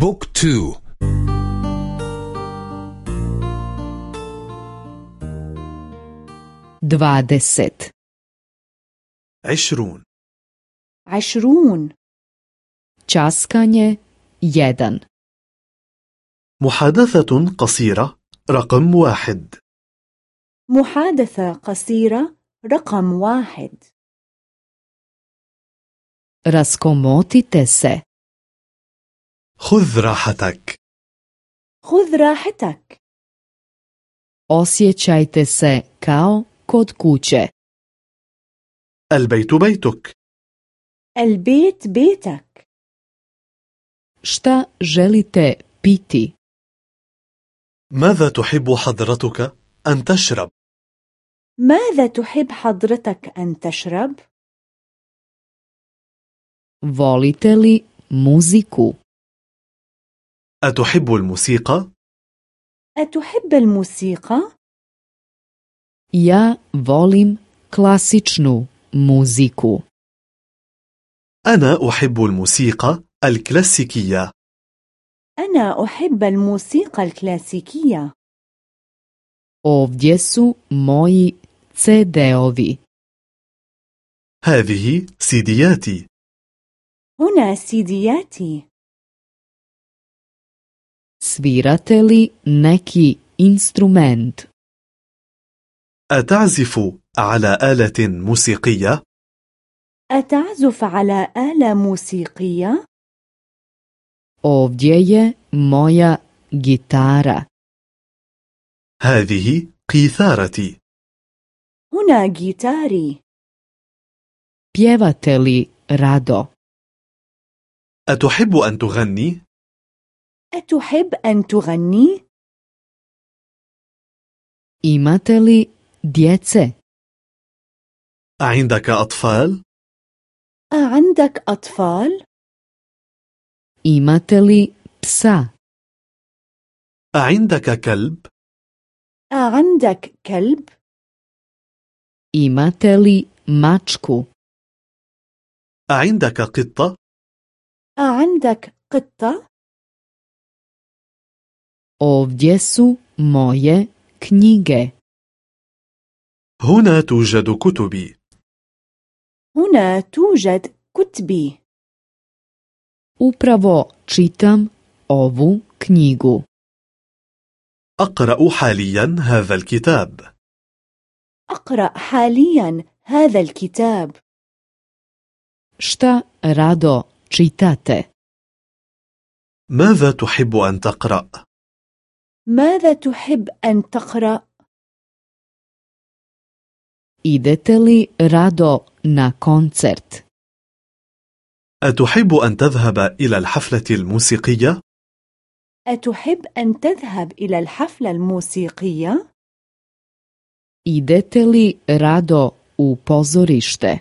بوك تو. dvadeset عشرون. عشرون. časkanje jedan محادثة قصيرة رقم واحد. محادثة قصيرة رقم واحد. raskomotite se خذ راحتك. خذ راحتك. Osjećajte se kao kod kuće. البيت بيتك. البيت بيتك. Šta želite piti? ماذا تحب حضرتك أن تشرب؟ ماذا تحب حضرتك أن تشرب؟ volite li muziku? أتحب الموسيقى؟ أتحب الموسيقى؟ ja volim klasičnu muziku. أنا أحب الموسيقى الكلاسيكية. أنا أحب الموسيقى الكلاسيكية. Ovdje su moji CD-ovi. هذه سيدياتي هنا سيدياتي svirate li neki instrument أتعزف على آلة موسيقية؟ أتعزف على آلة موسيقية؟ ovdje je moja gitara هذه قيثارتي هنا جيتاري pjevate li rado أتحب أن تغني؟ أتحب أن تغني؟ imate li djece أعندك أطفال؟ أعندك أطفال؟ imate li psa أعندك كلب؟ أعندك كلب؟ imate li mačku أعندك قطة؟ أعندك قطة؟ Ovdje su moje knjige. هنا توجد كتبي هنا توجد كتبي upravo čitam ovu knjigu. أقرأ حاليا هذا الكتاب أقرأ حاليا هذا الكتاب šta rado čitate? ماذا تحب أن تقرأ؟ ماذا تحب أن تقرأ؟ idete li rado na koncert أتحب أن تذهب إلى الحفلة الموسيقية؟ أتحب أن تذهب إلى الحفلة الموسيقية؟ idete li rado u pozorište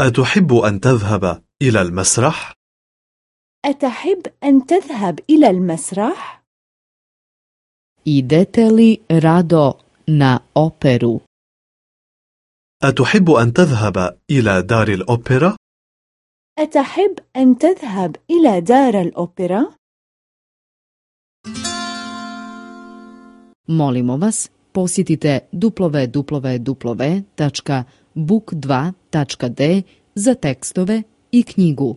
أتحب أن تذهب إلى المسرح؟ أتحب أن تذهب إلى المسرح؟ idete li rado na operu أتحب أن تذهب إلى دار الأوبرا؟ أتحب أن تذهب إلى دار الأوبرا؟ Molimo vas, posjetite www.book2.d za tekstove i knjigu.